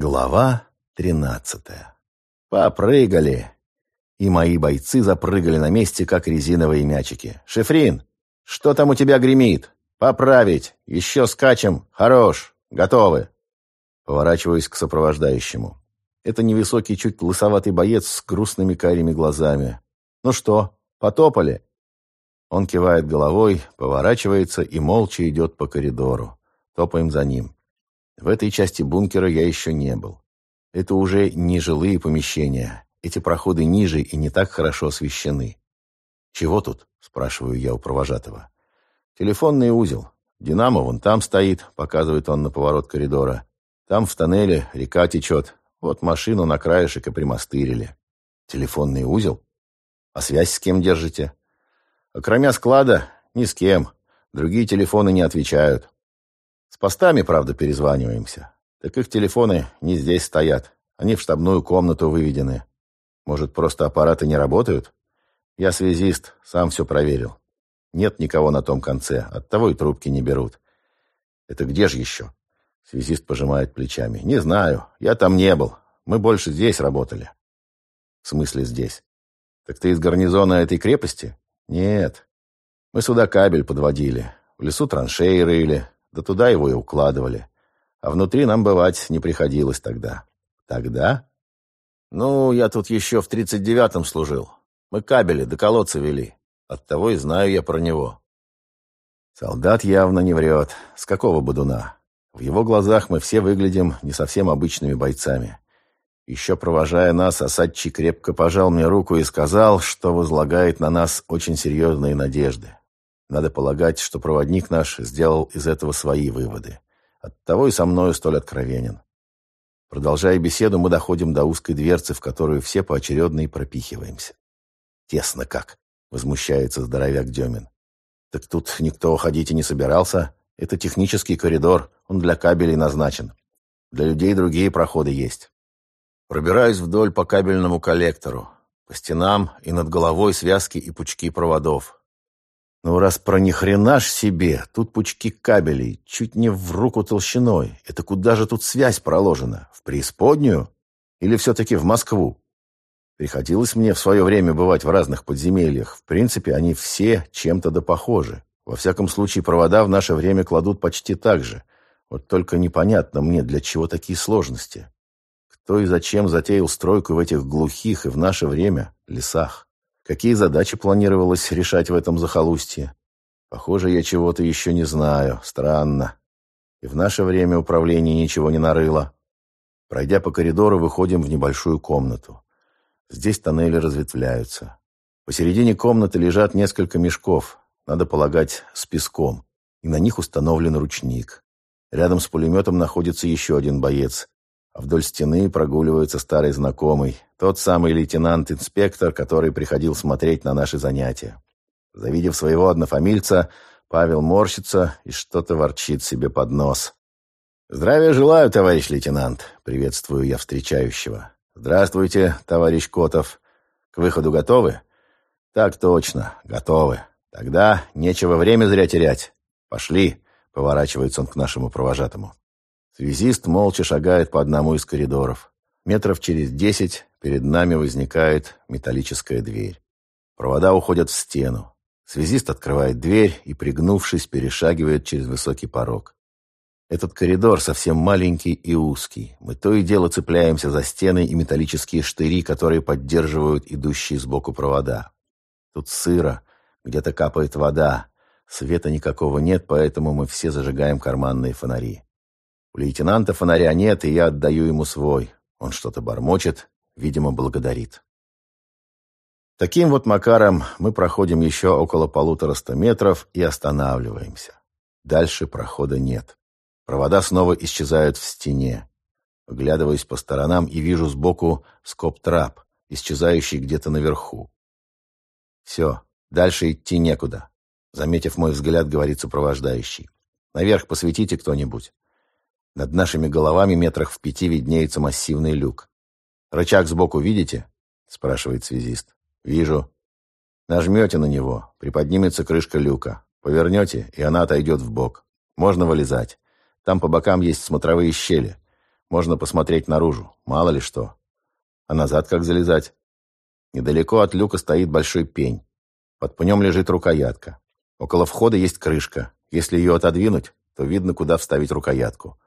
Глава тринадцатая. Попрыгали. И мои бойцы запрыгали на месте, как резиновые мячики. «Шефрин, что там у тебя гремит? Поправить. Еще скачем. Хорош. Готовы». Поворачиваюсь к сопровождающему. Это невысокий, чуть лысоватый боец с грустными карими глазами. «Ну что, потопали?» Он кивает головой, поворачивается и молча идет по коридору. Топаем за ним. В этой части бункера я еще не был. Это уже не жилые помещения. Эти проходы ниже и не так хорошо освещены. «Чего тут?» – спрашиваю я у провожатого. «Телефонный узел. Динамо вон там стоит», – показывает он на поворот коридора. «Там в тоннеле река течет. Вот машину на краешек и примастырили». «Телефонный узел? А связь с кем держите?» «Кроме склада, ни с кем. Другие телефоны не отвечают». С постами, правда, перезваниваемся. Так их телефоны не здесь стоят. Они в штабную комнату выведены. Может, просто аппараты не работают? Я связист, сам все проверил. Нет никого на том конце, оттого и трубки не берут. Это где же еще? Связист пожимает плечами. Не знаю, я там не был. Мы больше здесь работали. В смысле здесь? Так ты из гарнизона этой крепости? Нет. Мы сюда кабель подводили. В лесу траншеи рыли. Да туда его и укладывали. А внутри нам бывать не приходилось тогда. Тогда? Ну, я тут еще в тридцать девятом служил. Мы кабели до колодца вели. Оттого и знаю я про него. Солдат явно не врет. С какого бодуна? В его глазах мы все выглядим не совсем обычными бойцами. Еще провожая нас, осадчий крепко пожал мне руку и сказал, что возлагает на нас очень серьезные надежды. Надо полагать, что проводник наш сделал из этого свои выводы. Оттого и со мною столь откровенен. Продолжая беседу, мы доходим до узкой дверцы, в которую все поочередно и пропихиваемся. «Тесно как!» — возмущается здоровяк Демин. «Так тут никто ходить и не собирался. Это технический коридор, он для кабелей назначен. Для людей другие проходы есть». Пробираюсь вдоль по кабельному коллектору. По стенам и над головой связки и пучки проводов. Ну, раз про ни хрена ж себе, тут пучки кабелей, чуть не в руку толщиной. Это куда же тут связь проложена? В преисподнюю? Или все-таки в Москву? Приходилось мне в свое время бывать в разных подземельях. В принципе, они все чем-то да похожи. Во всяком случае, провода в наше время кладут почти так же. Вот только непонятно мне, для чего такие сложности. Кто и зачем затеял стройку в этих глухих и в наше время лесах? Какие задачи планировалось решать в этом захолустье? Похоже, я чего-то еще не знаю. Странно. И в наше время управление ничего не нарыло. Пройдя по коридору, выходим в небольшую комнату. Здесь тоннели разветвляются. Посередине комнаты лежат несколько мешков, надо полагать, с песком, и на них установлен ручник. Рядом с пулеметом находится еще один боец, вдоль стены прогуливается старый знакомый, тот самый лейтенант-инспектор, который приходил смотреть на наши занятия. Завидев своего однофамильца, Павел морщится и что-то ворчит себе под нос. «Здравия желаю, товарищ лейтенант!» — приветствую я встречающего. «Здравствуйте, товарищ Котов. К выходу готовы?» «Так точно, готовы. Тогда нечего время зря терять. Пошли!» — поворачивается он к нашему провожатому. Связист молча шагает по одному из коридоров. Метров через десять перед нами возникает металлическая дверь. Провода уходят в стену. Связист открывает дверь и, пригнувшись, перешагивает через высокий порог. Этот коридор совсем маленький и узкий. Мы то и дело цепляемся за стены и металлические штыри, которые поддерживают идущие сбоку провода. Тут сыро, где-то капает вода. Света никакого нет, поэтому мы все зажигаем карманные фонари. У лейтенанта фонаря нет, и я отдаю ему свой. Он что-то бормочет, видимо, благодарит. Таким вот макаром мы проходим еще около полутораста метров и останавливаемся. Дальше прохода нет. Провода снова исчезают в стене. Оглядываюсь по сторонам и вижу сбоку скоб-трап, исчезающий где-то наверху. Все, дальше идти некуда. Заметив мой взгляд, говорит сопровождающий. Наверх посветите кто-нибудь. Над нашими головами метрах в пяти виднеется массивный люк. «Рычаг сбоку видите?» — спрашивает связист. «Вижу». Нажмете на него, приподнимется крышка люка. Повернете, и она отойдет в бок. Можно вылезать. Там по бокам есть смотровые щели. Можно посмотреть наружу, мало ли что. А назад как залезать? Недалеко от люка стоит большой пень. Под пнем лежит рукоятка. Около входа есть крышка. Если ее отодвинуть, то видно, куда вставить рукоятку.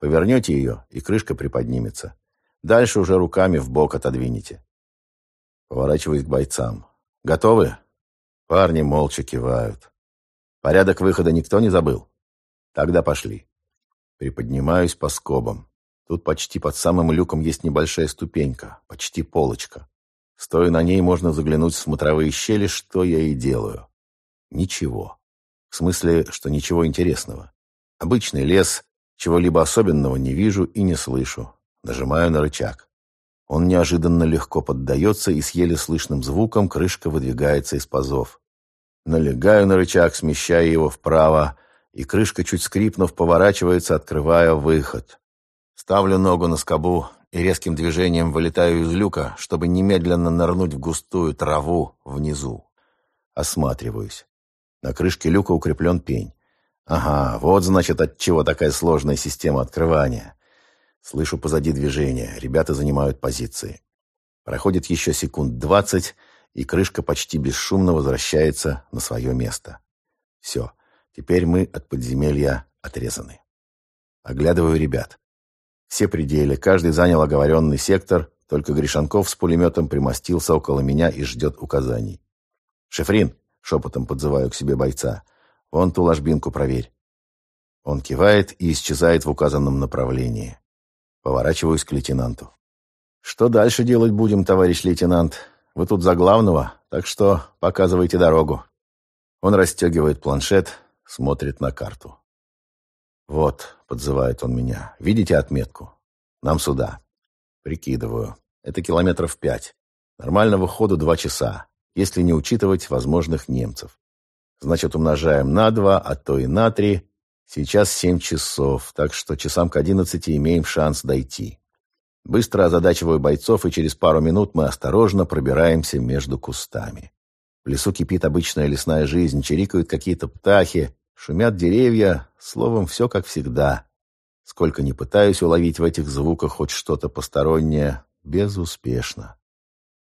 Повернете ее, и крышка приподнимется. Дальше уже руками в бок отодвинете. Поворачиваюсь к бойцам. Готовы? Парни молча кивают. Порядок выхода никто не забыл? Тогда пошли. Приподнимаюсь по скобам. Тут почти под самым люком есть небольшая ступенька, почти полочка. Стоя на ней, можно заглянуть в смотровые щели, что я и делаю. Ничего. В смысле, что ничего интересного. Обычный лес, чего-либо особенного не вижу и не слышу. Нажимаю на рычаг. Он неожиданно легко поддается, и с еле слышным звуком крышка выдвигается из пазов. Налегаю на рычаг, смещая его вправо, и крышка, чуть скрипнув, поворачивается, открывая выход. Ставлю ногу на скобу и резким движением вылетаю из люка, чтобы немедленно нырнуть в густую траву внизу. Осматриваюсь. На крышке люка укреплен пень. Ага, вот значит, от чего такая сложная система открывания. Слышу позади движения. Ребята занимают позиции. Проходит еще секунд двадцать, и крышка почти бесшумно возвращается на свое место. Все, теперь мы от подземелья отрезаны. Оглядываю ребят. Все пределы, каждый занял оговоренный сектор, только Гришанков с пулеметом примостился около меня и ждет указаний. «Шефрин!» — шепотом подзываю к себе бойца. «Вон ту ложбинку проверь». Он кивает и исчезает в указанном направлении. Поворачиваюсь к лейтенанту. «Что дальше делать будем, товарищ лейтенант? Вы тут за главного, так что показывайте дорогу». Он расстегивает планшет, смотрит на карту. «Вот», — подзывает он меня, — «видите отметку? Нам сюда». Прикидываю. Это километров пять. Нормального ходу два часа, если не учитывать возможных немцев. Значит, умножаем на два, а то и на три, Сейчас семь часов, так что часам к одиннадцати имеем шанс дойти. Быстро озадачиваю бойцов, и через пару минут мы осторожно пробираемся между кустами. В лесу кипит обычная лесная жизнь, чирикают какие-то птахи, шумят деревья, словом, все как всегда. Сколько ни пытаюсь уловить в этих звуках хоть что-то постороннее, безуспешно.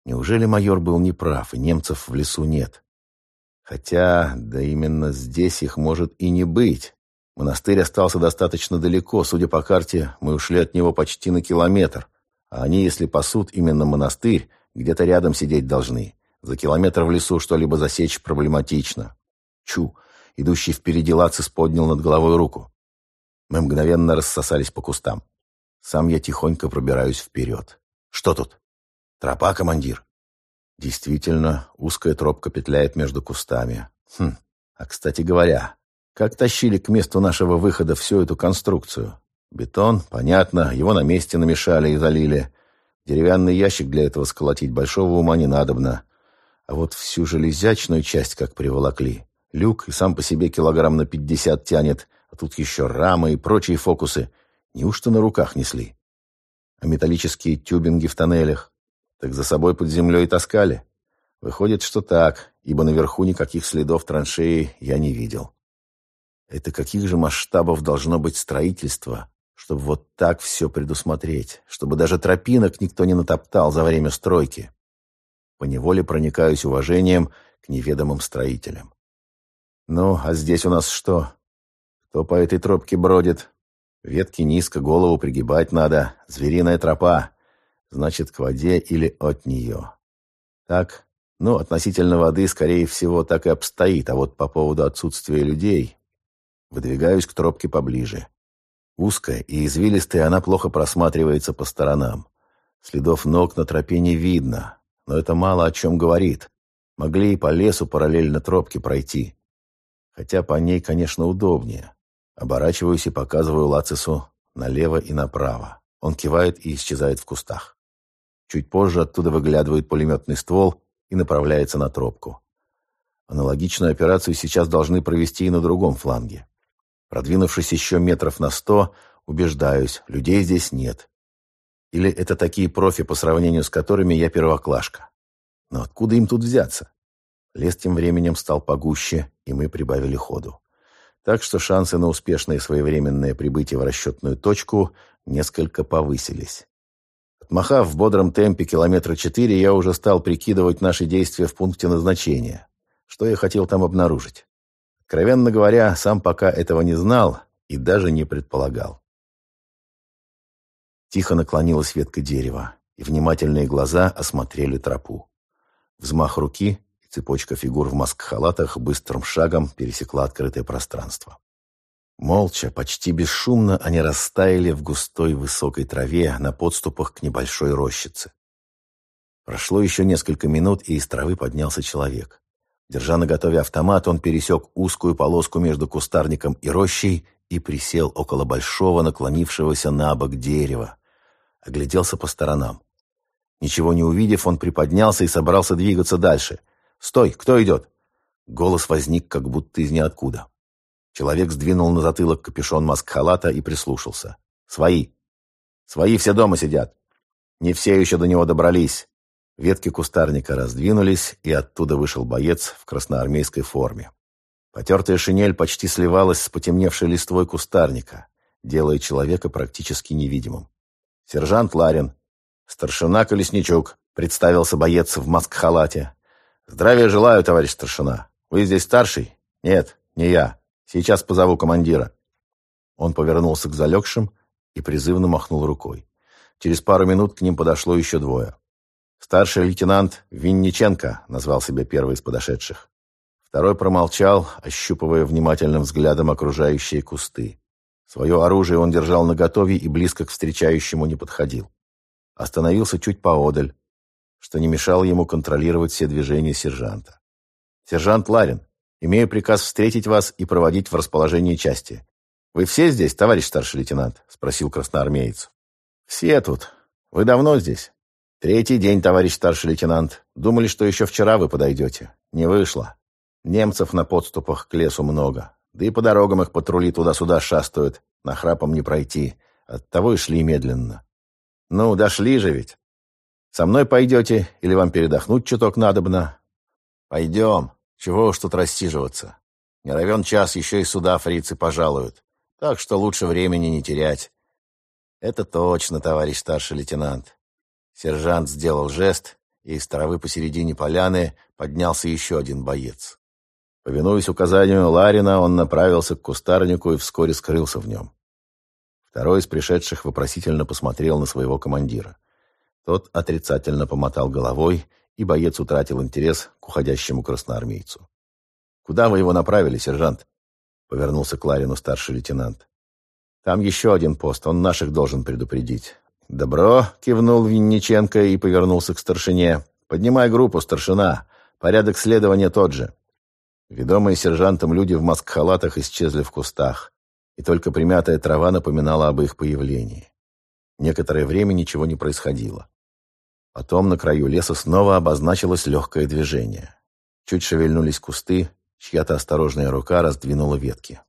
Неужели майор был неправ, и немцев в лесу нет? Хотя, да именно здесь их может и не быть. Монастырь остался достаточно далеко, судя по карте, мы ушли от него почти на километр. А они, если пасут именно монастырь, где-то рядом сидеть должны. За километр в лесу что-либо засечь проблематично. Чу! Идущий впереди Лацис поднял над головой руку. Мы мгновенно рассосались по кустам. Сам я тихонько пробираюсь вперед. Что тут? Тропа, командир? Действительно, узкая тропка петляет между кустами. Хм, а кстати говоря, как тащили к месту нашего выхода всю эту конструкцию? Бетон, понятно, его на месте намешали и залили. Деревянный ящик для этого сколотить большого ума не надобно. А вот всю железячную часть как приволокли. Люк и сам по себе килограмм на пятьдесят тянет, а тут еще рамы и прочие фокусы. Неужто на руках несли? А металлические тюбинги в тоннелях? Так за собой под землей таскали? Выходит, что так, ибо наверху никаких следов траншеи я не видел. Это каких же масштабов должно быть строительство, чтобы вот так все предусмотреть, чтобы даже тропинок никто не натоптал за время стройки? Поневоле проникаюсь уважением к неведомым строителям. Ну, а здесь у нас что? Кто по этой тропке бродит? Ветки низко, голову пригибать надо. Звериная тропа. Значит, к воде или от нее. Так, ну, относительно воды, скорее всего, так и обстоит. А вот по поводу отсутствия людей Выдвигаюсь к тропке поближе. Узкая и извилистая, она плохо просматривается по сторонам. Следов ног на тропе не видно, но это мало о чем говорит. Могли и по лесу параллельно тропке пройти. Хотя по ней, конечно, удобнее. Оборачиваюсь и показываю Лацису налево и направо. Он кивает и исчезает в кустах. Чуть позже оттуда выглядывает пулеметный ствол и направляется на тропку. Аналогичную операцию сейчас должны провести и на другом фланге. Продвинувшись еще метров на сто, убеждаюсь, людей здесь нет. Или это такие профи, по сравнению с которыми я первоклашка. Но откуда им тут взяться? Лес тем временем стал погуще, и мы прибавили ходу. Так что шансы на успешное своевременное прибытие в расчетную точку несколько повысились. Отмахав в бодром темпе километра четыре, я уже стал прикидывать наши действия в пункте назначения. Что я хотел там обнаружить? Откровенно говоря, сам пока этого не знал и даже не предполагал. Тихо наклонилась ветка дерева, и внимательные глаза осмотрели тропу. Взмах руки, и цепочка фигур в маск-халатах быстрым шагом пересекла открытое пространство. Молча, почти бесшумно они растаяли в густой высокой траве на подступах к небольшой рощице. Прошло еще несколько минут, и из травы поднялся человек. Держа наготове автомат, он пересек узкую полоску между кустарником и рощей и присел около большого наклонившегося на бок дерева. Огляделся по сторонам. Ничего не увидев, он приподнялся и собрался двигаться дальше. «Стой! Кто идет?» Голос возник как будто из ниоткуда. Человек сдвинул на затылок капюшон маск-халата и прислушался. «Свои! Свои все дома сидят! Не все еще до него добрались!» Ветки кустарника раздвинулись, и оттуда вышел боец в красноармейской форме. Потертая шинель почти сливалась с потемневшей листвой кустарника, делая человека практически невидимым. «Сержант Ларин, старшина Колесничук», — представился боец в маск-халате. «Здравия желаю, товарищ старшина. Вы здесь старший?» «Нет, не я. Сейчас позову командира». Он повернулся к залегшим и призывно махнул рукой. Через пару минут к ним подошло еще двое. «Старший лейтенант Винниченко», — назвал себя первый из подошедших. Второй промолчал, ощупывая внимательным взглядом окружающие кусты. Свое оружие он держал наготове и близко к встречающему не подходил. Остановился чуть поодаль, что не мешало ему контролировать все движения сержанта. «Сержант Ларин, Имею приказ встретить вас и проводить в расположении части. Вы все здесь, товарищ старший лейтенант?» — спросил красноармеец. «Все тут. Вы давно здесь?» «Третий день, товарищ старший лейтенант. Думали, что еще вчера вы подойдете. Не вышло. Немцев на подступах к лесу много. Да и по дорогам их патрули туда-сюда шастают. На храпом не пройти. Оттого и шли медленно. Ну, дошли же ведь. Со мной пойдете или вам передохнуть чуток надобно?» «Пойдем», чего уж тут рассиживаться. Не равен час, еще и сюда фрицы пожалуют. Так что лучше времени не терять. Это точно, товарищ старший лейтенант. Сержант сделал жест, и из травы посередине поляны поднялся еще один боец. Повинуясь указанию Ларина, он направился к кустарнику и вскоре скрылся в нем. Второй из пришедших вопросительно посмотрел на своего командира. Тот отрицательно помотал головой и боец утратил интерес к уходящему красноармейцу. «Куда вы его направили, сержант?» — повернулся к Ларину старший лейтенант. «Там еще один пост, он наших должен предупредить». «Добро!» — кивнул Винниченко и повернулся к старшине. «Поднимай группу, старшина. Порядок следования тот же». Ведомые сержантом люди в маск-халатах исчезли в кустах, и только примятая трава напоминала об их появлении. Некоторое время ничего не происходило. Потом на краю леса снова обозначилось легкое движение. Чуть шевельнулись кусты, чья-то осторожная рука раздвинула ветки.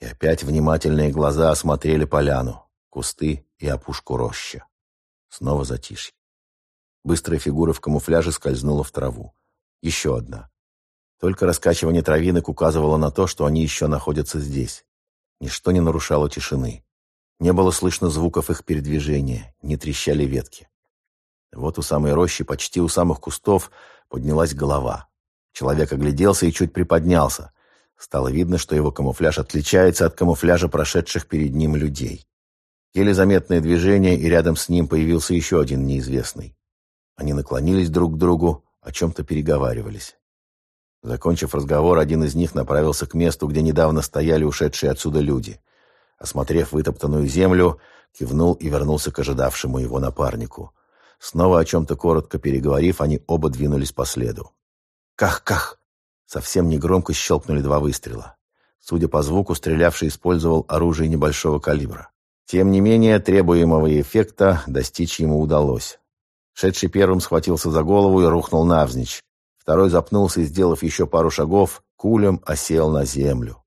И опять внимательные глаза осмотрели поляну, кусты и опушку рощи. Снова затишье. Быстрая фигура в камуфляже скользнула в траву. Еще одна. Только раскачивание травинок указывало на то, что они еще находятся здесь. Ничто не нарушало тишины. Не было слышно звуков их передвижения, не трещали ветки. Вот у самой рощи, почти у самых кустов, поднялась голова. Человек огляделся и чуть приподнялся. Стало видно, что его камуфляж отличается от камуфляжа прошедших перед ним людей. Еле заметное движение, и рядом с ним появился еще один неизвестный. Они наклонились друг к другу, о чем-то переговаривались. Закончив разговор, один из них направился к месту, где недавно стояли ушедшие отсюда люди. Осмотрев вытоптанную землю, кивнул и вернулся к ожидавшему его напарнику. Снова о чем-то коротко переговорив, они оба двинулись по следу. «Ках-ках!» Совсем негромко щелкнули два выстрела. Судя по звуку, стрелявший использовал оружие небольшого калибра. Тем не менее, требуемого эффекта достичь ему удалось. Шедший первым схватился за голову и рухнул навзничь. Второй запнулся и, сделав еще пару шагов, кулем осел на землю.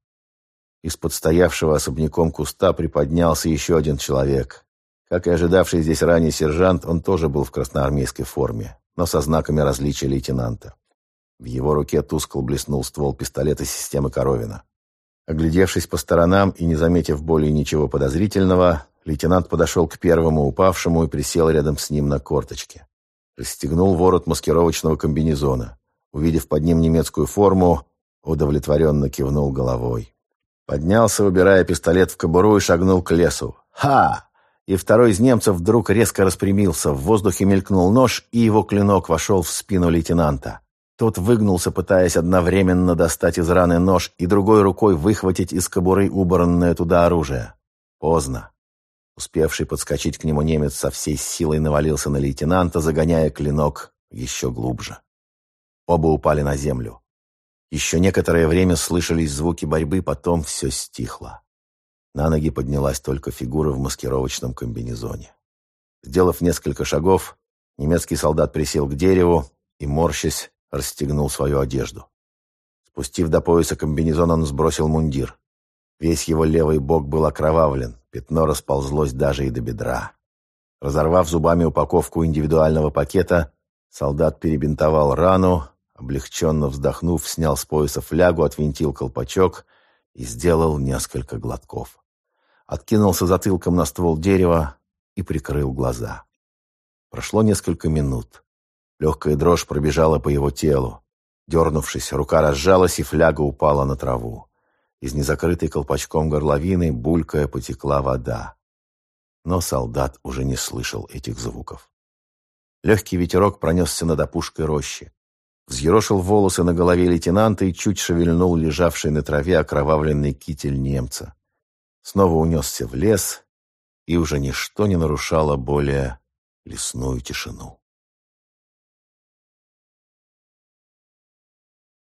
Из-под стоявшего особняком куста приподнялся еще один человек. Как и ожидавший здесь ранее сержант, он тоже был в красноармейской форме, но со знаками различия лейтенанта. В его руке тускло блеснул ствол пистолета системы Коровина. Оглядевшись по сторонам и не заметив более ничего подозрительного, Лейтенант подошел к первому упавшему и присел рядом с ним на корточке. Расстегнул ворот маскировочного комбинезона. Увидев под ним немецкую форму, удовлетворенно кивнул головой. Поднялся, убирая пистолет в кобуру, и шагнул к лесу. «Ха!» И второй из немцев вдруг резко распрямился. В воздухе мелькнул нож, и его клинок вошел в спину лейтенанта. Тот выгнулся, пытаясь одновременно достать из раны нож и другой рукой выхватить из кобуры убранное туда оружие. Поздно. Успевший подскочить к нему немец со всей силой навалился на лейтенанта, загоняя клинок еще глубже. Оба упали на землю. Еще некоторое время слышались звуки борьбы, потом все стихло. На ноги поднялась только фигура в маскировочном комбинезоне. Сделав несколько шагов, немецкий солдат присел к дереву и, морщась, расстегнул свою одежду. Спустив до пояса комбинезон, он сбросил мундир. Весь его левый бок был окровавлен, пятно расползлось даже и до бедра. Разорвав зубами упаковку индивидуального пакета, солдат перебинтовал рану, облегченно вздохнув, снял с пояса флягу, отвинтил колпачок и сделал несколько глотков. Откинулся затылком на ствол дерева и прикрыл глаза. Прошло несколько минут. Легкая дрожь пробежала по его телу. Дернувшись, рука разжалась, и фляга упала на траву. Из незакрытой колпачком горловины, булькая, потекла вода. Но солдат уже не слышал этих звуков. Легкий ветерок пронесся над опушкой рощи. Взъерошил волосы на голове лейтенанта и чуть шевельнул лежавший на траве окровавленный китель немца. Снова унесся в лес, и уже ничто не нарушало более лесную тишину.